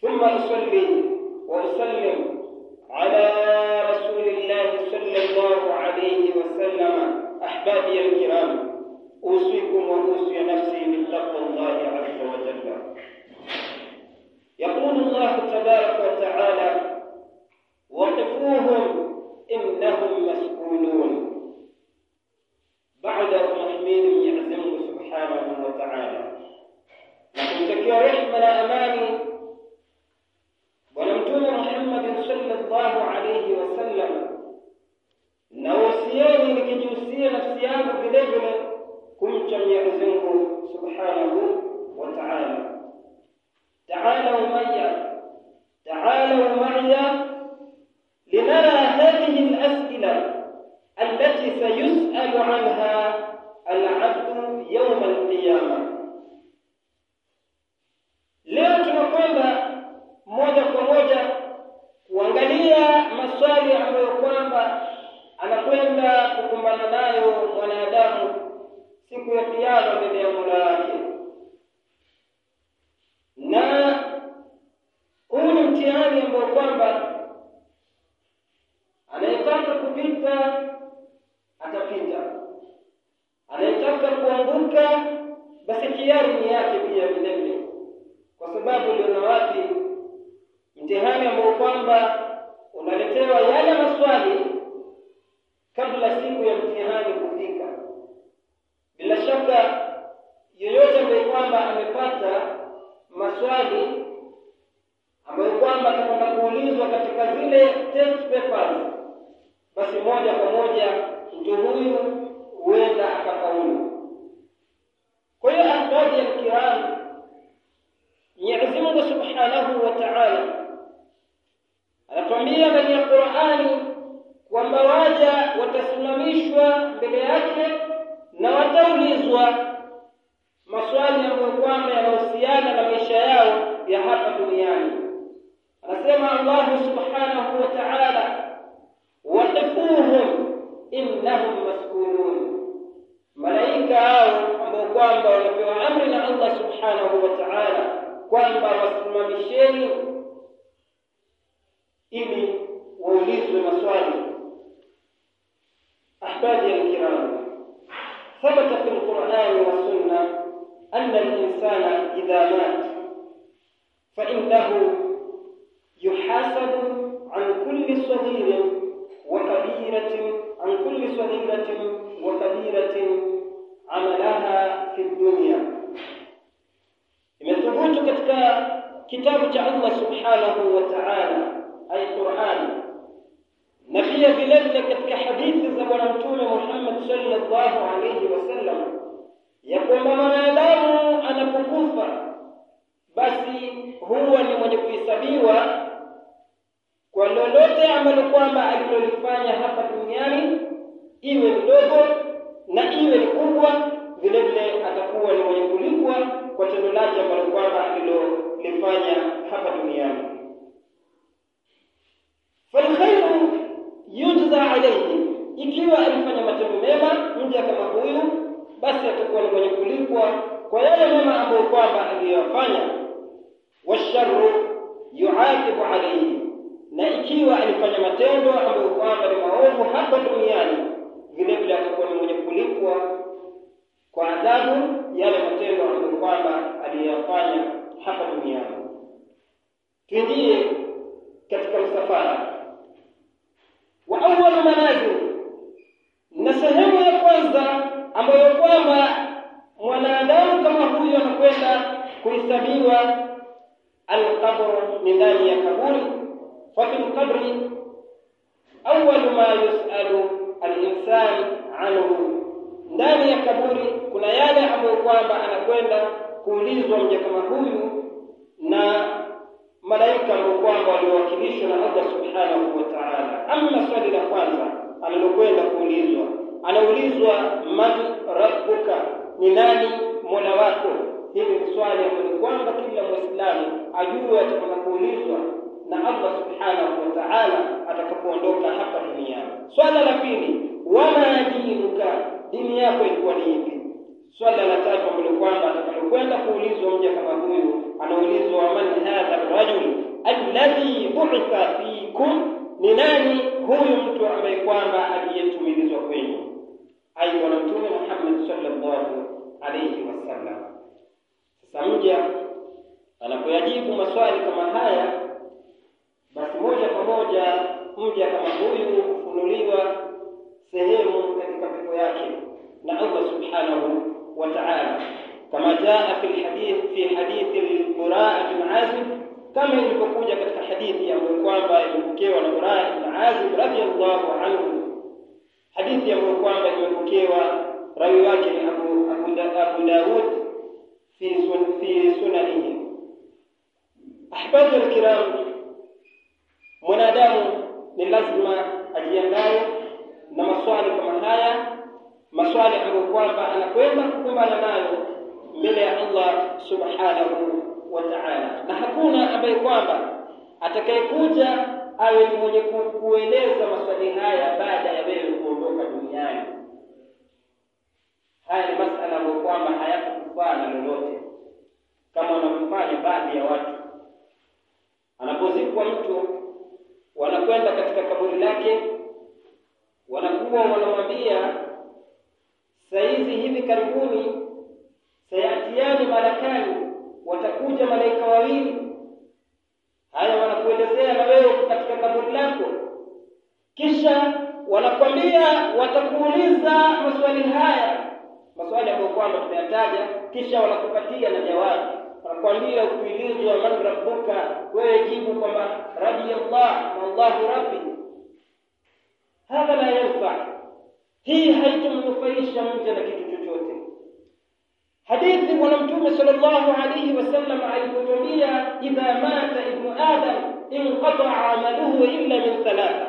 ثم أصلي وأسلم على الله صلى الله عليه وسلم أحبابي الكرام أوصيكم وأوصي نفسي بتقوى الله عز وجل عنها العبد يوم القيامة. Kwamba unaletewa yale maswali kabla siku ya mtihani kufika. Bila shaka yeyote ambaye kwamba amepata maswali ambayo kwamba atakwenda kuulizwa katika zile test papers basi moja kwa moja mtu huyu huenda akafaulu. Kwa hiyo ahbabi ya kiram Mwenyezi Mungu Subhanahu wa Ta'ala anatuambia ndani ya Qur'ani kwamba waja watasimamishwa mbele yake na wataulizwa maswali ambayo kwamba yanahusiana na maisha yao ya hapa duniani. Anasema Allah Subhanahu wa Ta'ala, waqifuhum innahum mas'ulun, malaika hao ambao kwamba wanapewa amri na Allah Subhanahu wa Ta'ala kwamba wasimamisheni ili waulizwe maswali. Ahbabi alkiram, ثبت في القرآن والسنة أن الإنسان إذا مات فإنه يحاسب عن كل صغير وكبيرة عن كل صغيرة وكبيرة عملها في الدنيا imethubutu katika kitabu cha Allah subhanahu wa ta'ala. Ay Qur'an na pia vile vile katika hadithi za bwana mtume Muhammad sallallahu alayhi wasallam ya kwamba mwanadamu anapokufa basi huwa ni mwenye kuhesabiwa kwa lolote ambalo kwamba alilolifanya hapa duniani iwe ndogo na iwe ni kubwa vile vile atakuwa ni mwenye kulipwa kwa tendo lake ambalo kwamba alilolifanya hapa duniani falkhairu yujza alayhi ikiwa alifanya matendo mema huyu basi atakuwa ni mwenye kulipwa kwa yale mema ambayo kwamba aliyofanya. Washarru yuaqibu alayhi na ikiwa alifanya matendo ambayo kwamba ni maovu hapa duniani vile vile atakuwa ni mwenye kulipwa kwa adhabu yale matendo ambayo kwamba aliyoyafanya hapa duniani. Tuingie katika msafara wa awwal manazil, na sehemu ya kwanza ambayo kwamba mwanadamu kama huyo anakwenda kuhesabiwa alqabru, ni ndani ya kaburi. Fa fi lqabri awalu ma yusalu alinsan anhu, ndani ya kaburi kuna yale ambayo kwamba anakwenda kuulizwa mja kama huyu na malaika ambao kwamba waliowakilishwa na Allah subhanahu wa ta'ala. Ama swali la kwanza analokwenda kuulizwa, anaulizwa man rabbuka, ni nani mola wako? Hili ni swali ambalo kwamba kila Muislamu ajue atakwenda kuulizwa na Allah subhanahu wa ta'ala atakapoondoka hapa duniani. Swala la pili, wama dinuka, dini yako ilikuwa ni ipi? Swala la tatu ambalo kwamba atakalokwenda kuulizwa mja kama huyu, anaulizwa man hadha rajul alladhi bu'itha fikum, ni nani huyu mtu ambaye kwamba aliyetumilizwa kwenu? Ai, bwana Mtume Muhammad sallallahu alayhi wasallam. Sasa mja anapoyajibu maswali kama haya, basi moja kwa moja mja kama huyu hufunuliwa sehemu katika pepo yake na Allah subhanahu wa ta'ala, kama jaa fi alhadith fi hadith al-Bara bin Azib, kama ilivyokuja katika hadithi ambayo kwamba imepokewa na Bara bin Azib radhiyallahu anhu, hadithi ambayo kwamba imepokewa rawi wake ni Abu Abu, Dawud fi sun, fi sunanihi. Ahbadu alkiram, mwanadamu ni lazima ajiandae na maswali kama haya maswali ambayo kwamba anakwenda kukumbana nayo mbele ya Allah subhanahu wa ta'ala, na hakuna ambaye kwamba atakayekuja awe ni mwenye kueleza maswali haya baada ya wewe kuondoka duniani. Haya ni masala ambayo kwamba hayakufaa na lolote, kama wanavyofanya baadhi ya watu. Anapozikwa mtu, wanakwenda katika kaburi lake, wanakuwa wanamwambia saizi hivi karibuni sayatiani malakani, watakuja malaika wawili. Haya wanakuelezea na wewe katika kaburi lako, kisha wanakwambia watakuuliza maswali haya, maswali ambayo kwamba tumeyataja, kisha wanakupatia na jawabu. Wanakwambia kuulizwa man rabbuka, wewe jibu kwamba rabbi Allah na Allahu rabbi. Hadha la yanfa hii haitomnufaisha mja na kitu. Hadithi Bwana Mtume sallallahu alayhi wasallam alipotwambia, idha mata ibnu adam inqataa amaluhu illa min thalatha,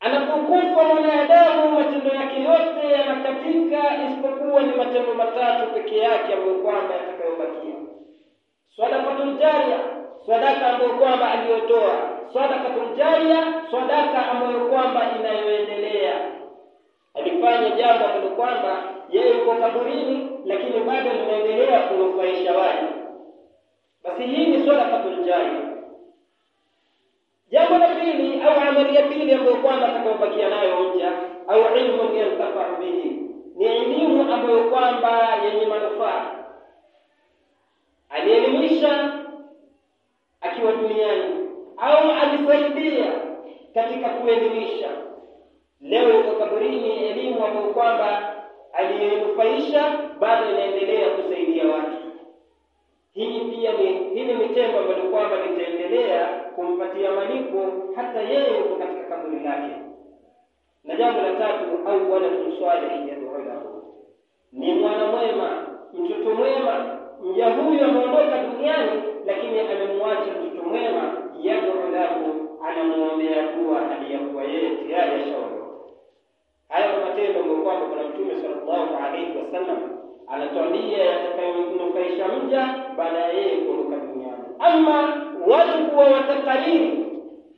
anapokufa mwanadamu matendo yake yote yanakatika isipokuwa ni matendo matatu peke yake ambayo kwamba yatakayobakia: sadaqatul jariya, sadaka ambayo kwamba aliyotoa, sadaqatul jariya, sadaka ambayo kwamba inayoendelea alifanya jambo ambalo kwamba yeye yuko kaburini, lakini bado linaendelea kunufaisha watu, basi hii ni swala jariya. Jambo la pili au amali ya pili ambayo kwamba atakayobakia nayo mja au ilmu yantafau bihi, ni elimu ambayo kwamba yenye manufaa, alielimisha akiwa duniani au alisaidia katika kuelimisha leo yuko kaburini, elimu ambayo kwamba aliyenufaisha bado inaendelea kusaidia watu. Hii pia ni hili ni tendo ambalo kwamba litaendelea kumpatia malipo hata yeye yuko katika kaburi lake. Na jambo la tatu, au wala salih yad'u lahu, ni mwana mwema, mtoto mwema. Mja huyu ameondoka duniani, lakini amemwacha mtoto mwema, yad'u lahu, anamwombea dua hali ya kuwa yeye tayari ashaondoka. Haya ni matendo ambayo kwamba Bwana Mtume sallallahu alaihi wasallam anatuambia yatakayomnufaisha mja baada ya yeye kuondoka duniani. Ama watu kuwa watakariri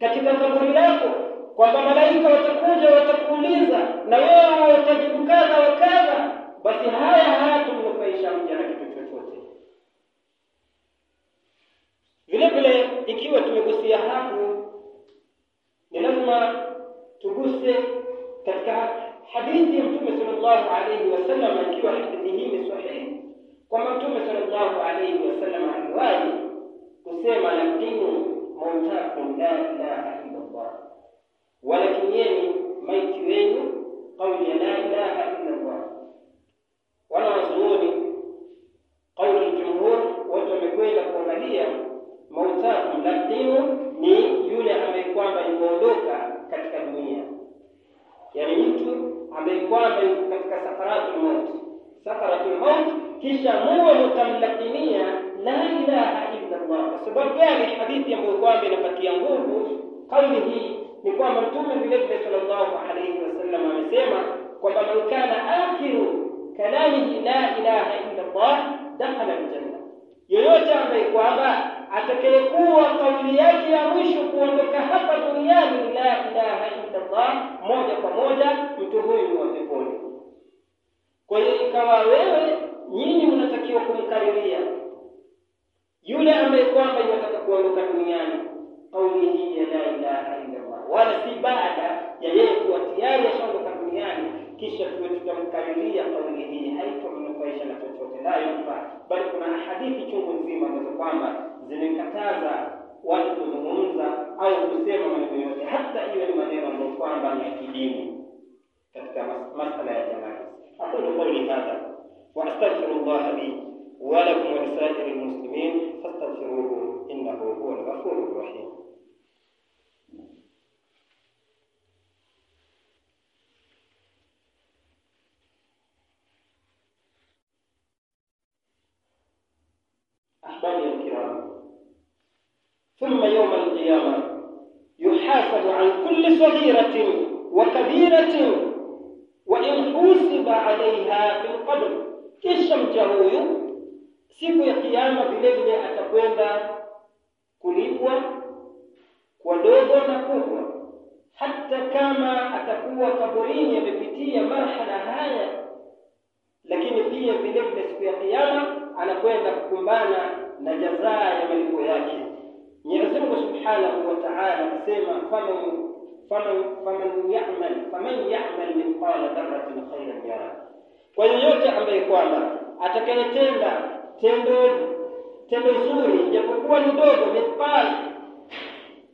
katika kaburi lako kwamba malaika watakuja watakuuliza na wewe watajibu kadha wa kadha, basi haya hayatumnufaisha sallallahu alayhi wasallam, ikiwa hadithi hii ni sahihi, kwamba Mtume sallallahu alayhi wasallam aliwahi kusema, la dinu mautakum la ilaha illallah, walakinieni maiti wenu kauli ya la ilaha illallah. Kisha muwe mutamlakinia la ilaha illa Allah. Kwa sababu gani? Hadithi ambayo kwamba inapatia nguvu kauli hii ni kwamba Mtume vile vile sallallahu alayhi wasallam amesema kwamba man kana akhiru kalamihi la ilaha illa Allah dakhala aljanna, yoyote ambaye kwamba atakayekuwa kauli yake ya mwisho kuondoka hapa duniani ni la ilaha illa Allah, moja kwa moja mtu huyu ni wa peponi. Kwa hiyo ikawa wewe nyinyi mnatakiwa kumkariria yule ambaye kwamba inataka kuondoka duniani kauli hii ya la ilaha illallah, wala si baada ya yeye kuwa tayari ashaondoka duniani kisha tuwe tutamkariria kauli hii, haitomnufaisha na chochote, la yumfa. bali kuna hadithi chungu nzima ambazo kwamba zimekataza watu kuzungumza au kusema maneno yote, hata iwe ni maneno ambayo kwamba ni ya kidini katika masala ya janaiz. aqulu qawli hadha وأستغفر الله لي ولكم ولسائر المسلمين فاستغفروه إنه هو الغفور الرحيم. أحبابي الكرام ثم يوم القيامة يحاسب عن كل صغيرة وكبيرة وإن حوسب عليها بالقدر kisha mcha huyu siku ya kiyama vile vile atakwenda kulipwa kwa dogo na kubwa, hata kama atakuwa kaburini amepitia marhala haya, lakini pia vile vile siku ya kiyama anakwenda kukumbana na jazaa ya malipo yake. Mwenyezi Mungu Subhanahu wa Ta'ala anasema faman faman faman ya'mal faman ya'mal mithqala dharratin khayran yara, kwa yoyote ambaye kwamba atakayetenda tendo tendo zuri japokuwa ni dogo, mithqal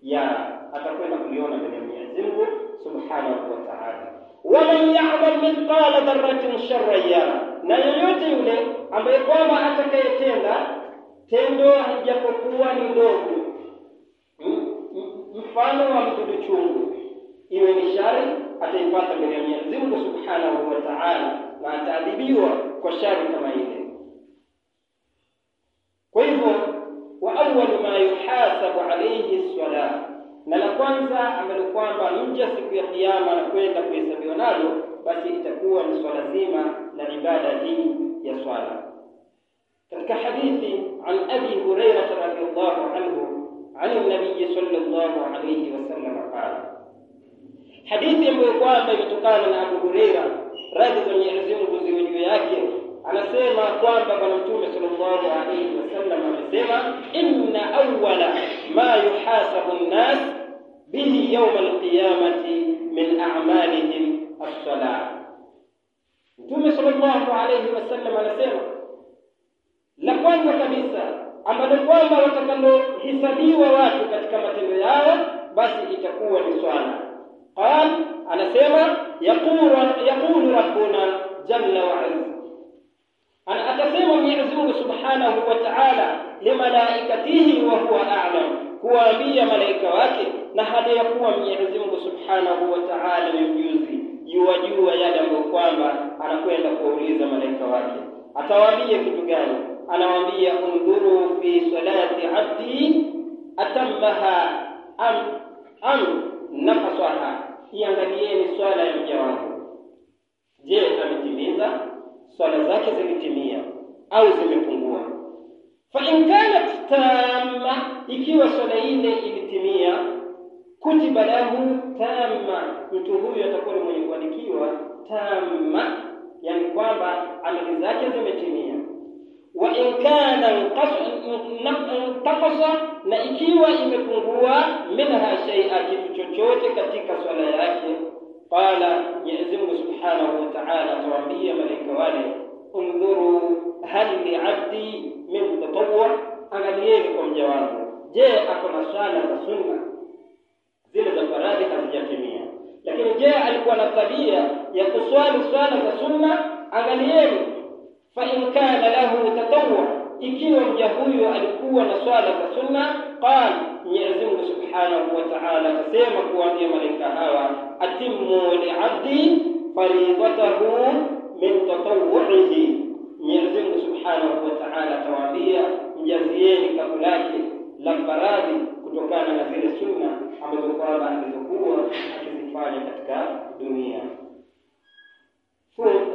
ya atakwenda kuliona mbele ya Mwenyezi Mungu Subhanahu wa Ta'ala. wala ya'mal mithqala dharratin sharran na yoyote yule ambaye kwamba atakayetenda tendo japokuwa ni dogo, mfano wa mdudu chungu, iwe ni shari, ataipata mbele ya Mwenyezi Mungu Subhanahu wa Ta'ala, na ataadhibiwa kwa shari kama ile. Kwa hivyo, wa awwalu ma yuhasabu alayhi swala, na la kwanza ambalo kwamba mja siku ya Kiyama anakwenda kuhesabiwa nalo, basi itakuwa ni swala zima la ibada hii ya swala. katika hadithi an abi hurairata radhiallahu anhu an nabiyi sallallahu alayhi wasallam qala, hadithi ambayo kwamba imetokana na Abu Huraira, radhi za Mwenyezi Mungu ziwe juu yake, anasema kwamba Bwana Mtume sallallahu alaihi wasallam amesema, inna awwala ma yuhasabu nnas bihi yawma alqiyamati min a'malihim as-salah. Mtume sallallahu alaihi wasallam anasema la kwanza kabisa ambalo kwamba watakalohesabiwa watu katika matendo yao basi itakuwa ni swala. Qal, anasema yaqulu rabbuna jalla wa azza, ana atasema Mwenyezi subhanahu wa ta'ala limalaikatihi wa huwa a'lam, kuwaambia malaika wake na hali ya kuwa Mwenyezi Mungu subhanahu wa ta'ala ni mjuzi, yuwajua yale ambayo kwamba anakwenda kuwauliza malaika wake. Atawaambia kitu gani? anawaambia undhuru fi salati abdi atammaha am am naqasaha, iangalieni swala ya mja wangu, je, ametimiza? Swala zake zimetimia au zimepungua? Fa in kanat tamma, ikiwa swala ile ilitimia, kutiba lahu tamma, mtu huyu atakuwa ni mwenye kuandikiwa tamma, yani kwamba amali zake zimetimia wa in kana ntakasa, na ikiwa imepungua minha shay'a, kitu chochote katika swala yake, qala Mwenyezi Mungu subhanahu wa ta'ala atawaambia malaika wale, undhuru hal liabdi min tatawwu, abdi fariidatahu min tatawwuihi. Mwenyezi Mungu subhanahu wa taala atawaambia mjazieni kapu lake la faradhi kutokana na zile sunna ambazo kwamba alizokuwa akizifanya katika dunia.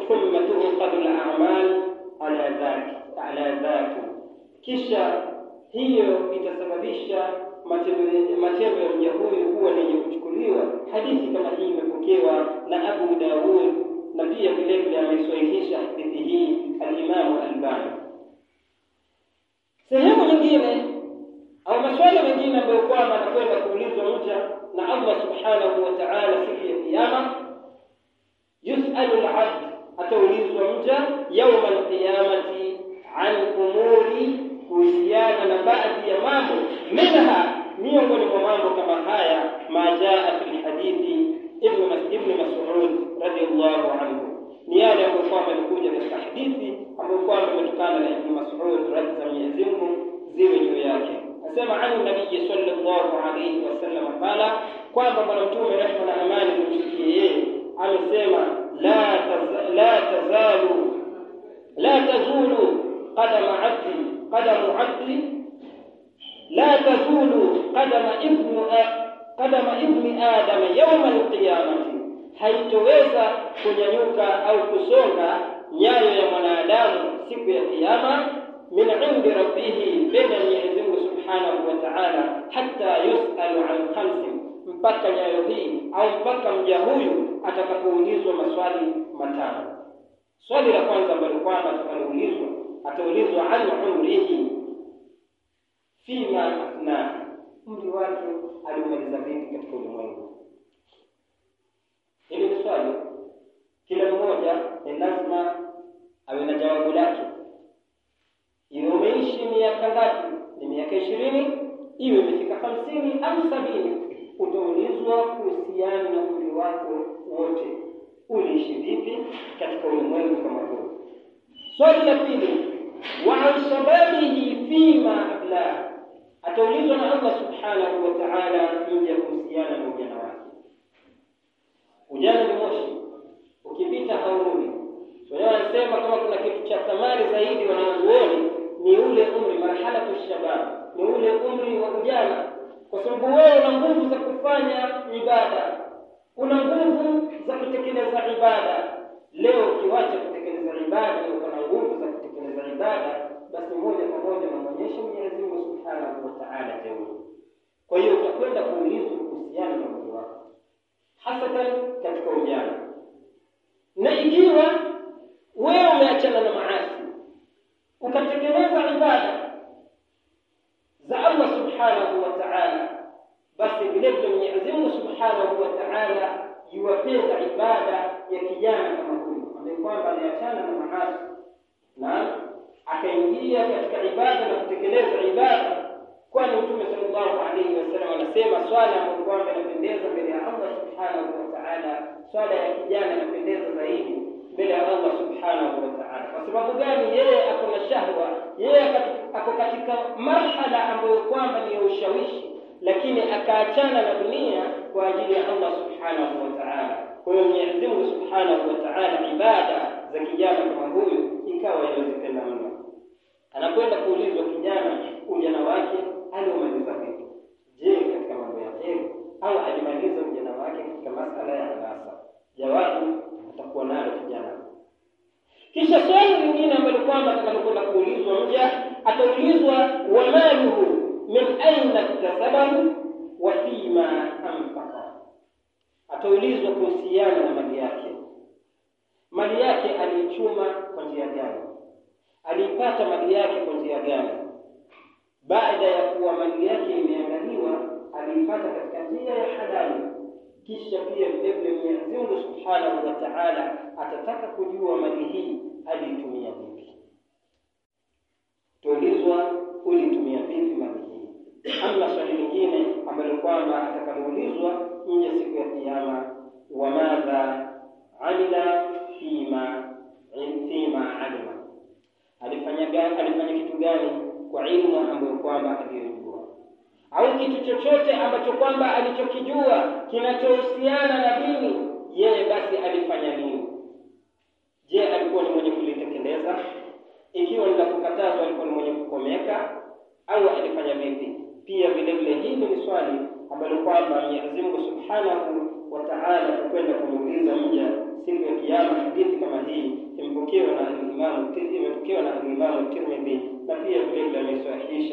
Thumma tuqadu al-a'mal ala dhati ala dhati, kisha hiyo itasababisha matendo ya mja huyu kuwa yenye kuchukuliwa. Hadithi kama hii imepokewa na Abu Dawud na pia vile vile ameisahihisha hadithi hii al-Imam Albani. Sehemu nyingine au maswali mengine ambayo kwamba anakwenda kuulizwa mja na Allah subhanahu wa ta'ala siku ya Kiyama, yusalu al-abd, ataulizwa mja yauma al-qiyamati an umuri, kuhusiana na baadhi ya mambo, minha, miongoni mwa mambo kama haya, majaa fi hadithi ibn Mas'ud radiyallahu anhu, ni yale ambayo kwamba yamekuja katika hadithi ambayo kwamba imetokana na Ibn Mas'ud radhi za Mwenyezi ziwe juu yake. Asema ani nabii sallallahu alayhi wasallam qala, kwamba bwana mtume rehma na amani zimshikie yeye amesema, la la tazalu la tazulu qadama abdi qadamu abdi la tazulu qadama ibnu qadama ibni adama yawma alqiyamati, haitoweza kunyanyuka au kusonga nyayo ya mwanadamu siku ya Kiyama min indi rabbihi, mbele ya Mwenyezi Mungu subhanahu wa ta'ala, hatta yusalu an khamsin, mpaka nyayo hii au mpaka mja huyu atakapoulizwa maswali matano. Swali la kwanza ambalo kwamba atakaloulizwa, ataulizwa an umrihi fima na umri wake aliumaliza vipi katika ulimwengu. Hili ni swali, kila mmoja ni lazima awe na jawabu lake. Iwe umeishi miaka ngapi? Ni miaka ishirini, iwe imefika hamsini au sabini, utaulizwa kuhusiana na umri wako wote, uliishi vipi katika ulimwengu kama huu. Swali la pili, wa shababihi fima ablah, ataulizwa na Allah subhanahu wa ta'ala ya kuhusiana na ujana wake. Ujana ni moshi, ukipita haurudi. Wenyewe anasema kama kuna kitu cha thamani zaidi wanazuoni ni ule umri marhalatu shabab, ni ule umri wa ujana, kwa sababu wewe una nguvu za kufanya ibada, una nguvu za kutekeleza ibada. Leo ukiwacha kutekeleza ibada, uko na nguvu za kutekeleza ibada, basi moja kwa moja unamwonyesha Mwenyezi Mungu subhanahu wa ta'ala jeuri. Kwa hiyo utakwenda kuulizwa kuhusiana na umri wako, hasatan katika ujana, na ikiwa wewe umeachana na maasi ukatekeleza ibada za Allah subhanahu wa ta'ala, basi vile vile Mwenyezi Mungu subhanahu wa ta'ala yuwapenda ibada ya kijana kama huyu ambaye kwamba aliachana na maasi na akaingia katika ibada na kutekeleza ibada, kwani Mtume sallallahu alaihi wasallam anasema swala ambayo kwamba inapendeza mbele ya Allah subhanahu wa ta'ala, swala ya kijana inapendeza zaidi mbele ya Allah subhanahu wa ta'ala. Kwa sababu gani? Yeye ako na shahwa, yeye ako katika marhala ambayo kwamba ni ya ushawishi, lakini akaachana na dunia kwa ajili ya Allah subhanahu wa ta'ala. Kwa hiyo Mwenyezi Mungu subhanahu wa ta'ala, ibada za kijana kama huyu ikawa inawezekana mno. Anakwenda kuulizwa kijana, ujana wake aliomaliza vipi? Je, katika mambo ya heri au alimaliza ujana wake katika masala ya anasa? Jawabu atakuwa nalo kijana. Kisha swali lingine ambalo kwamba tunalokwenda kuulizwa mja, ataulizwa wa maluhu min aina iktasabahu wa fima anfaqa. Ataulizwa kuhusiana na mali yake, mali yake aliichuma kwa njia gani? Aliipata mali yake kwa njia gani? Baada ya kuwa mali yake imeangaliwa, aliipata katika njia ya halali kisha pia vilevile vile Mwenyezi Mungu Subhanahu wa Ta'ala atataka kujua mali hii aliitumia vipi. Tuulizwa ulitumia vipi mali hii. Ama swali lingine ambalo kwamba atakaloulizwa nje siku ya Kiyama, wa madha amila fima fima alima, alifanya kitu gani kwa ilmu ambayo kwamba aliyojua au kitu chochote ambacho kwamba alichokijua kinachohusiana na dini, yeye basi alifanya nini? Je, alikuwa ni mwenye kulitekeleza? Ikiwa ni la kukatazwa, alikuwa ni mwenye kukomeka au alifanya vipi? Pia vile vile hili ni swali ambalo kwamba Mwenyezi Mungu Subhanahu wa Ta'ala atakwenda kumuuliza mja siku ya kiyama. Hadithi kama hii imepokewa na Imam imepokewa na Imam Tirmidhi na pia vile vile